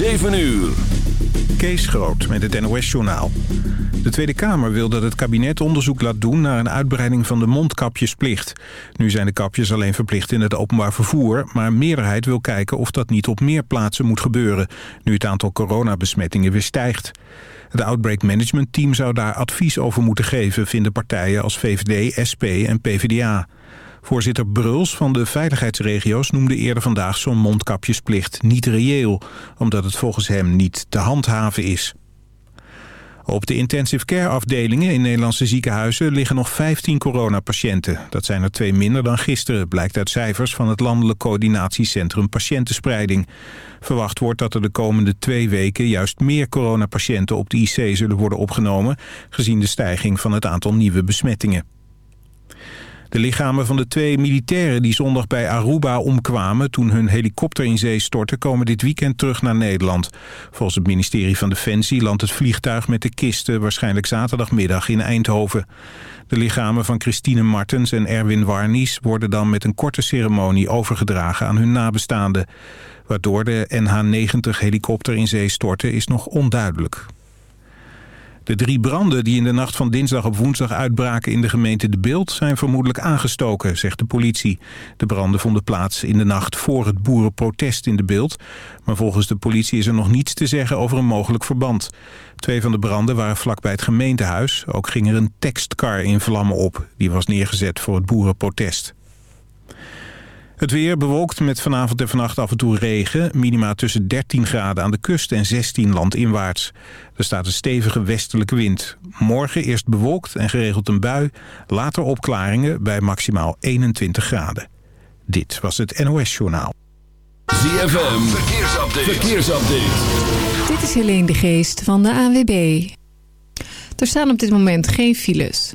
7 uur. Kees Groot met het NOS-journaal. De Tweede Kamer wil dat het kabinet onderzoek laat doen... naar een uitbreiding van de mondkapjesplicht. Nu zijn de kapjes alleen verplicht in het openbaar vervoer... maar meerderheid wil kijken of dat niet op meer plaatsen moet gebeuren... nu het aantal coronabesmettingen weer stijgt. Het Outbreak Management Team zou daar advies over moeten geven... vinden partijen als VVD, SP en PvdA. Voorzitter Bruls van de veiligheidsregio's noemde eerder vandaag zo'n mondkapjesplicht niet reëel, omdat het volgens hem niet te handhaven is. Op de intensive care afdelingen in Nederlandse ziekenhuizen liggen nog 15 coronapatiënten. Dat zijn er twee minder dan gisteren, blijkt uit cijfers van het Landelijk Coördinatiecentrum Patiëntenspreiding. Verwacht wordt dat er de komende twee weken juist meer coronapatiënten op de IC zullen worden opgenomen, gezien de stijging van het aantal nieuwe besmettingen. De lichamen van de twee militairen die zondag bij Aruba omkwamen... toen hun helikopter in zee stortte, komen dit weekend terug naar Nederland. Volgens het ministerie van Defensie landt het vliegtuig met de kisten... waarschijnlijk zaterdagmiddag in Eindhoven. De lichamen van Christine Martens en Erwin Warnies... worden dan met een korte ceremonie overgedragen aan hun nabestaanden. Waardoor de NH-90 in zee stortte is nog onduidelijk. De drie branden die in de nacht van dinsdag op woensdag uitbraken in de gemeente De Beeld zijn vermoedelijk aangestoken, zegt de politie. De branden vonden plaats in de nacht voor het boerenprotest in De Beeld. Maar volgens de politie is er nog niets te zeggen over een mogelijk verband. Twee van de branden waren vlakbij het gemeentehuis. Ook ging er een tekstcar in vlammen op. Die was neergezet voor het boerenprotest. Het weer bewolkt met vanavond en vannacht af en toe regen. Minima tussen 13 graden aan de kust en 16 landinwaarts. Er staat een stevige westelijke wind. Morgen eerst bewolkt en geregeld een bui. Later opklaringen bij maximaal 21 graden. Dit was het NOS Journaal. ZFM, verkeersupdate. verkeersupdate. Dit is Helene de Geest van de AWB. Er staan op dit moment geen files.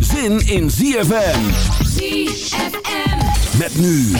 zin in ZFM. ZFM. Met nu.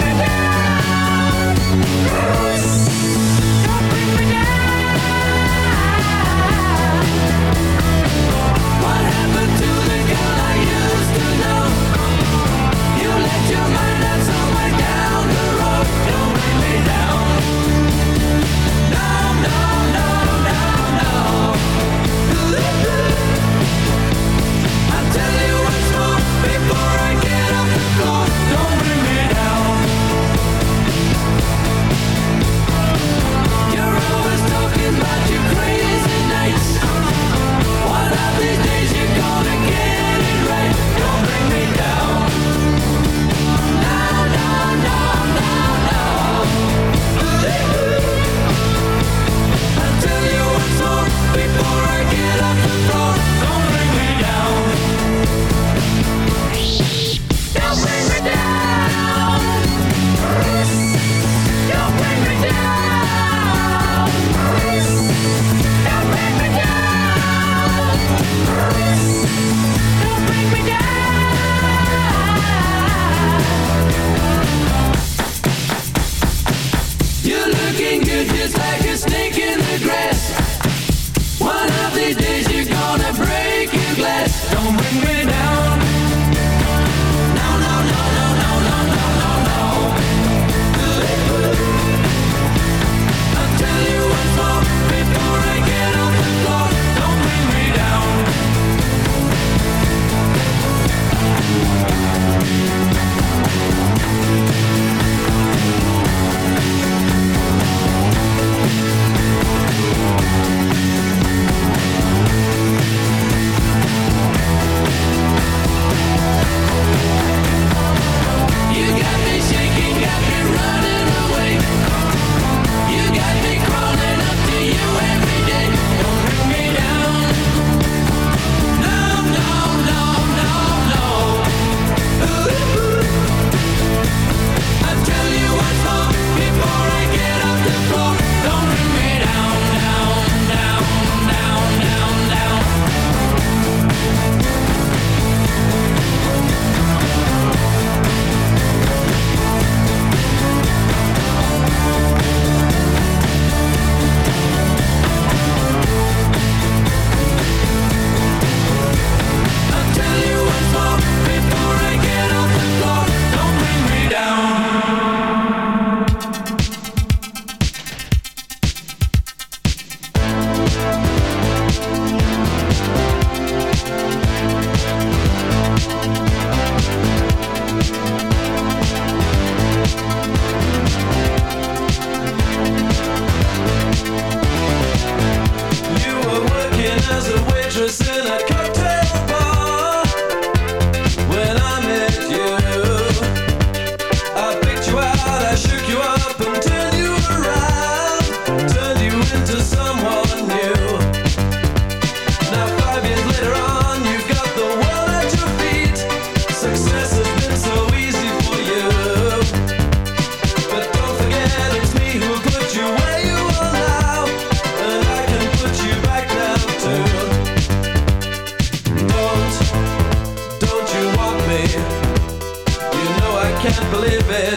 Yeah.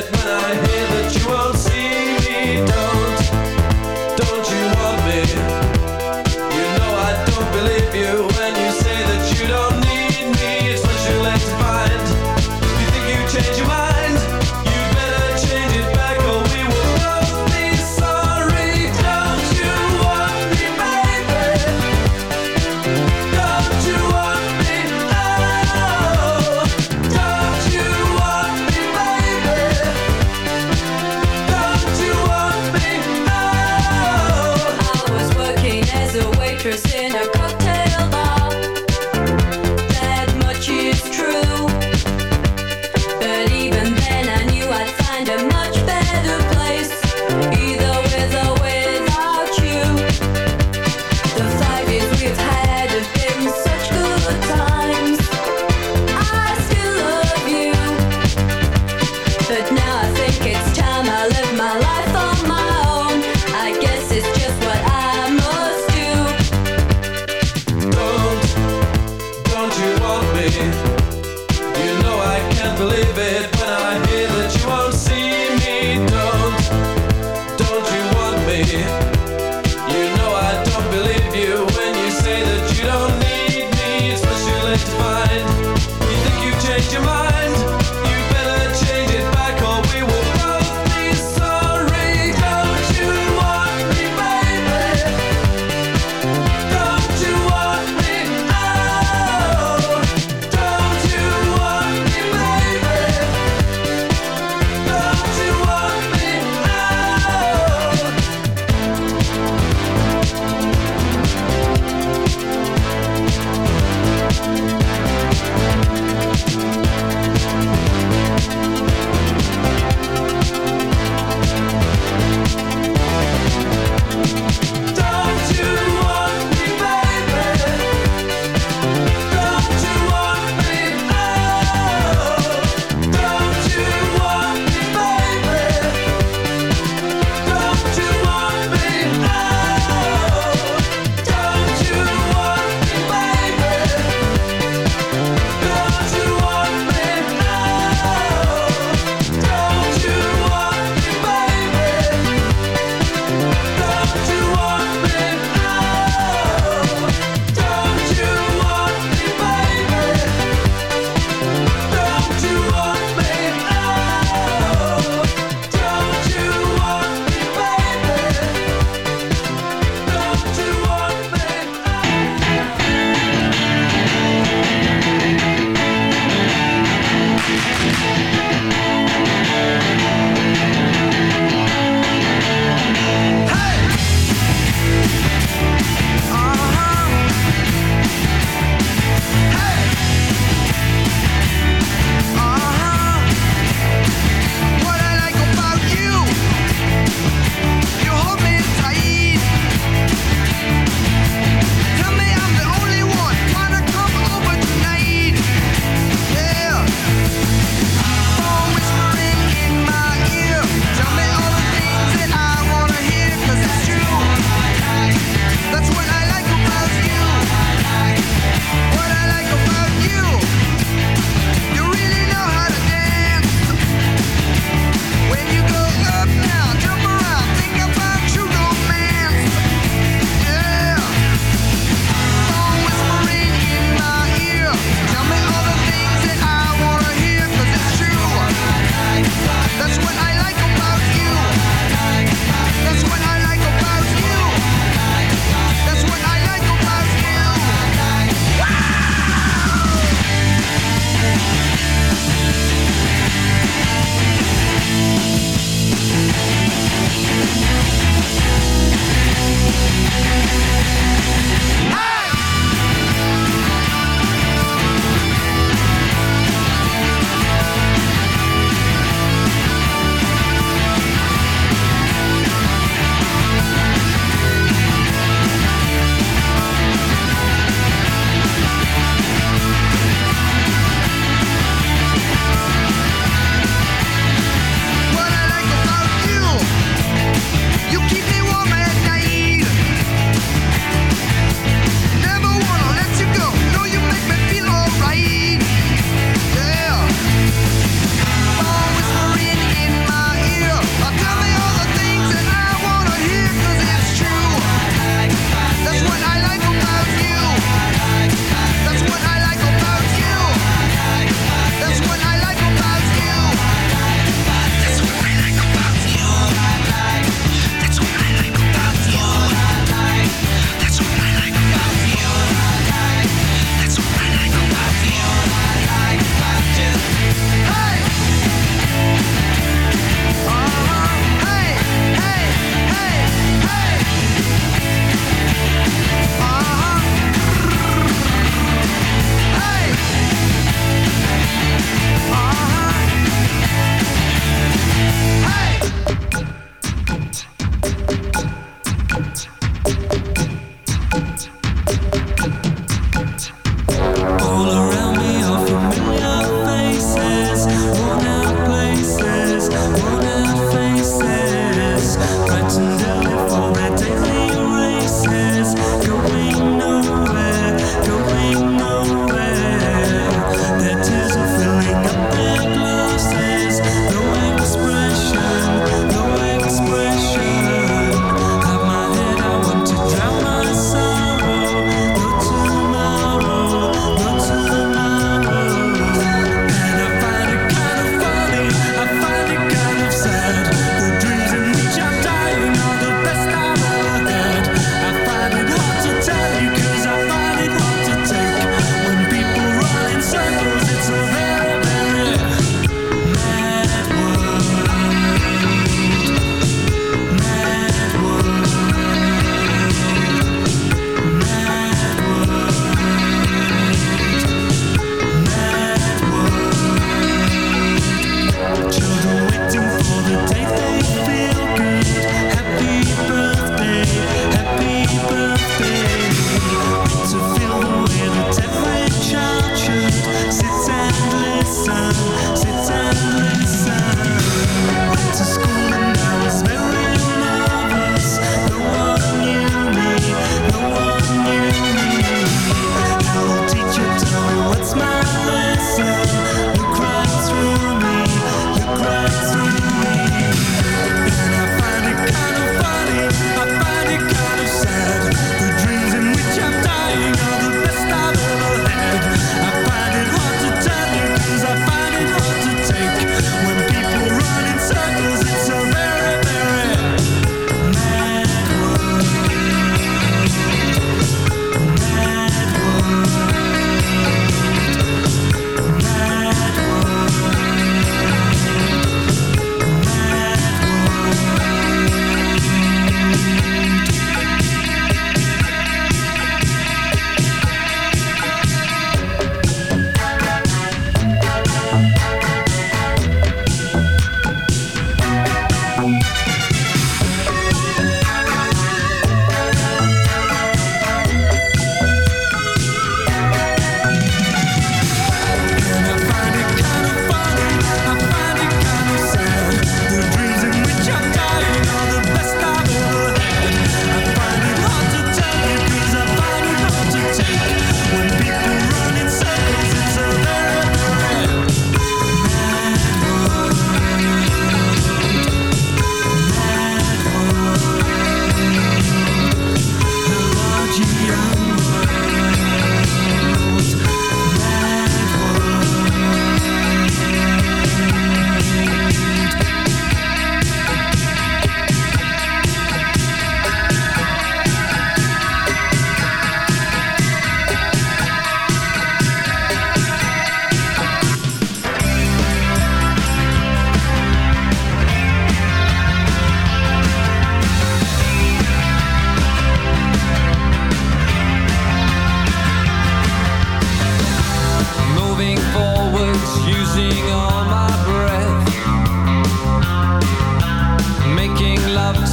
when I hear that you are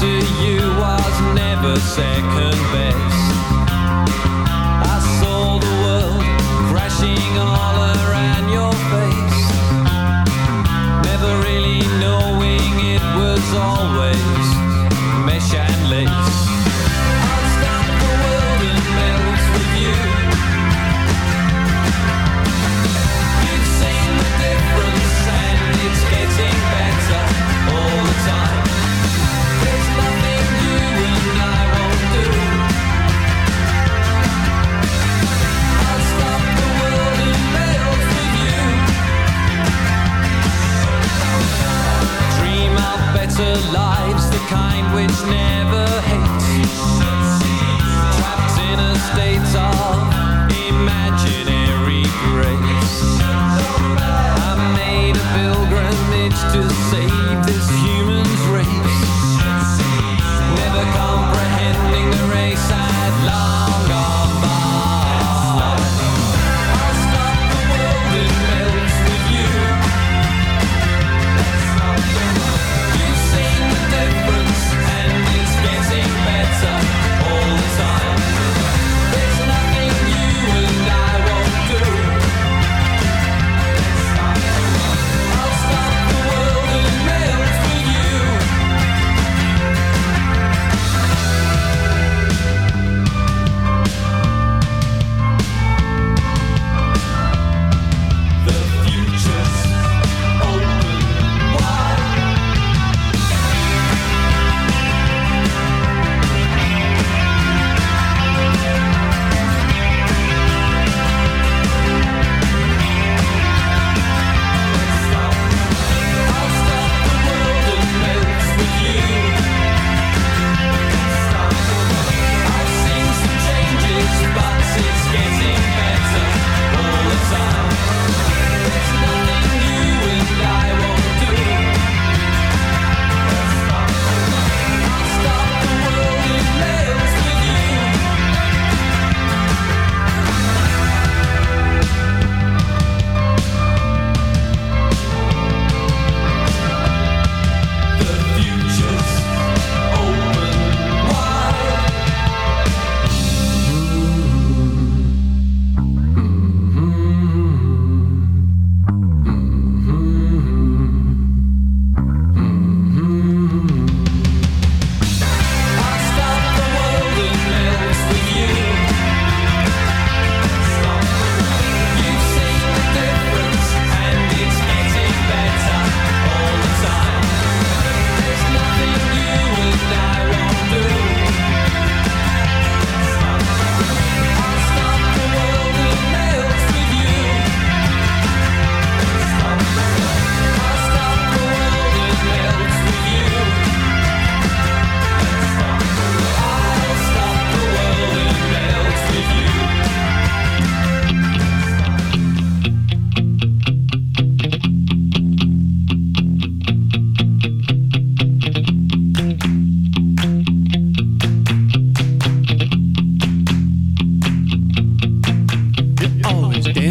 to you was never second best. I saw the world crashing all around your face, never really knowing it was always. lives, the kind which never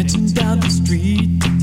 getting down the street.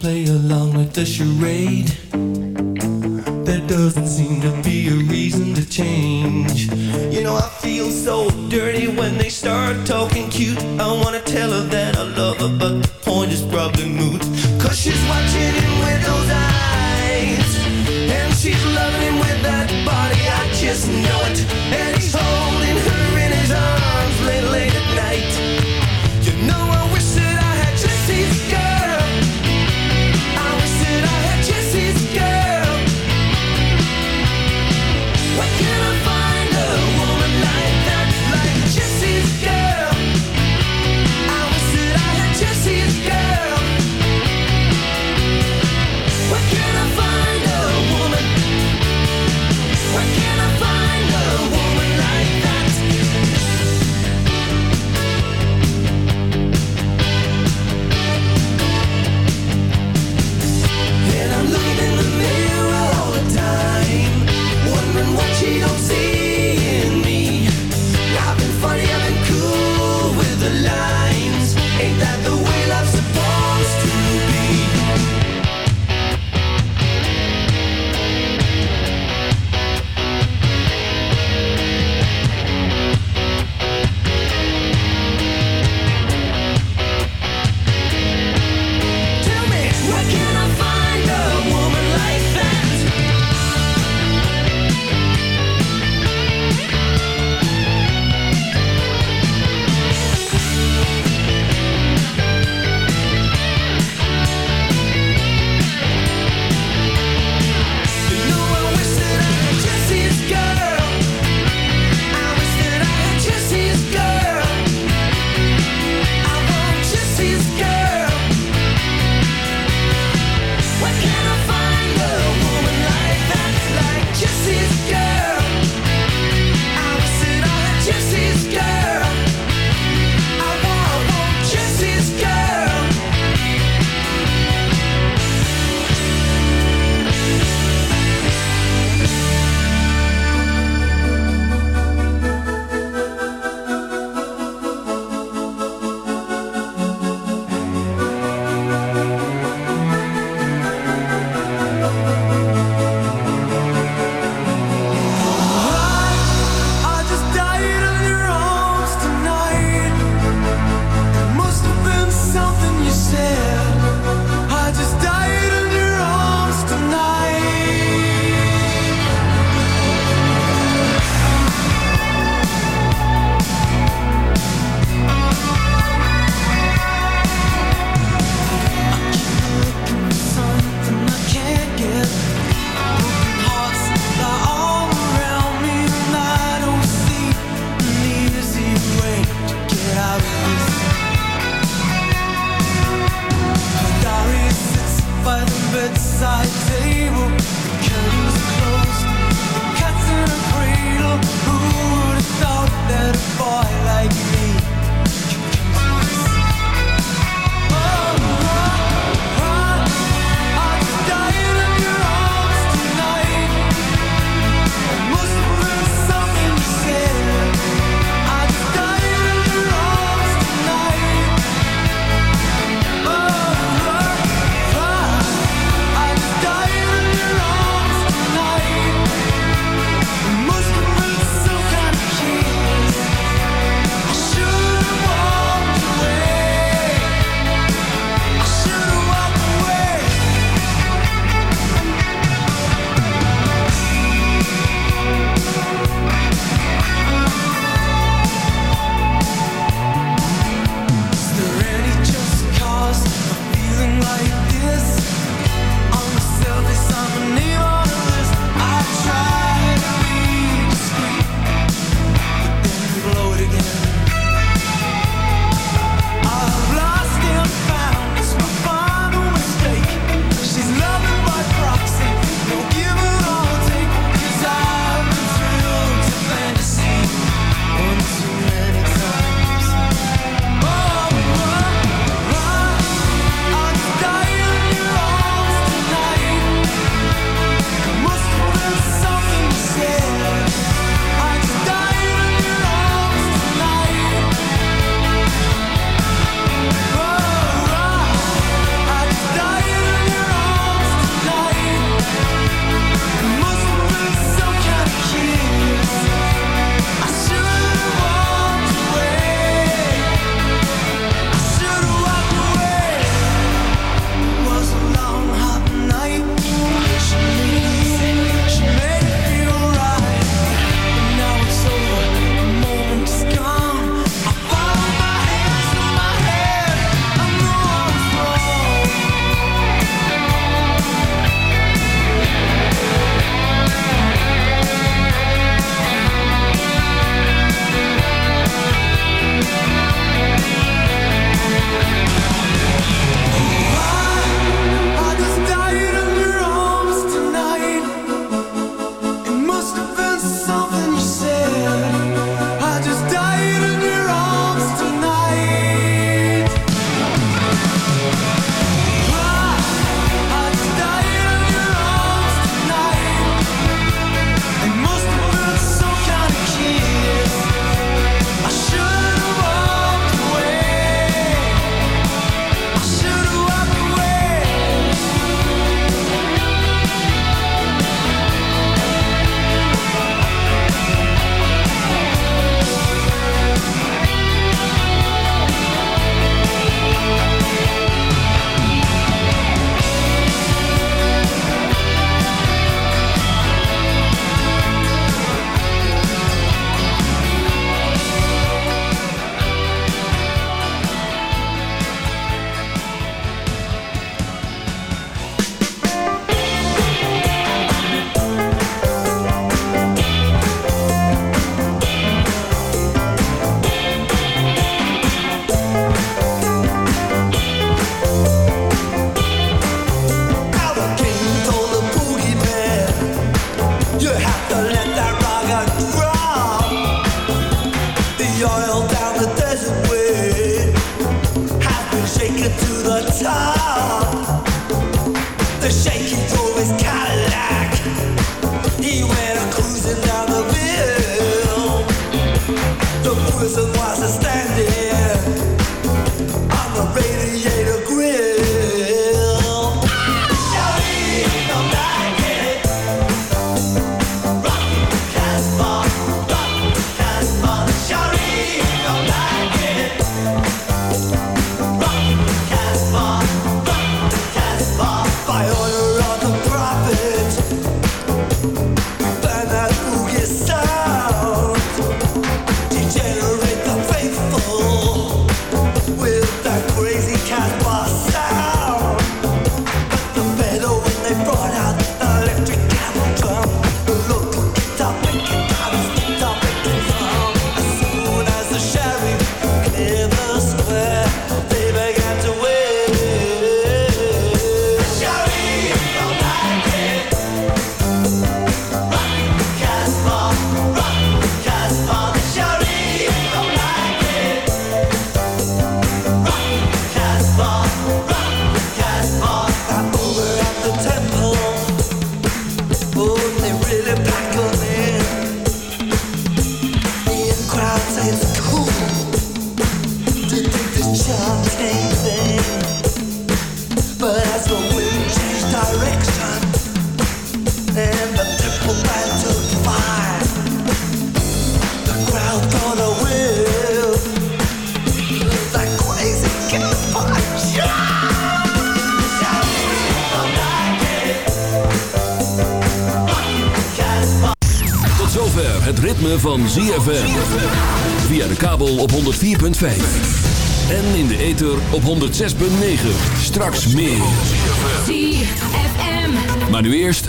play along with the charade. There doesn't seem to be a reason to change. You know, I feel so dirty when they start talking cute. I wanna tell her that I love her, but the point is probably.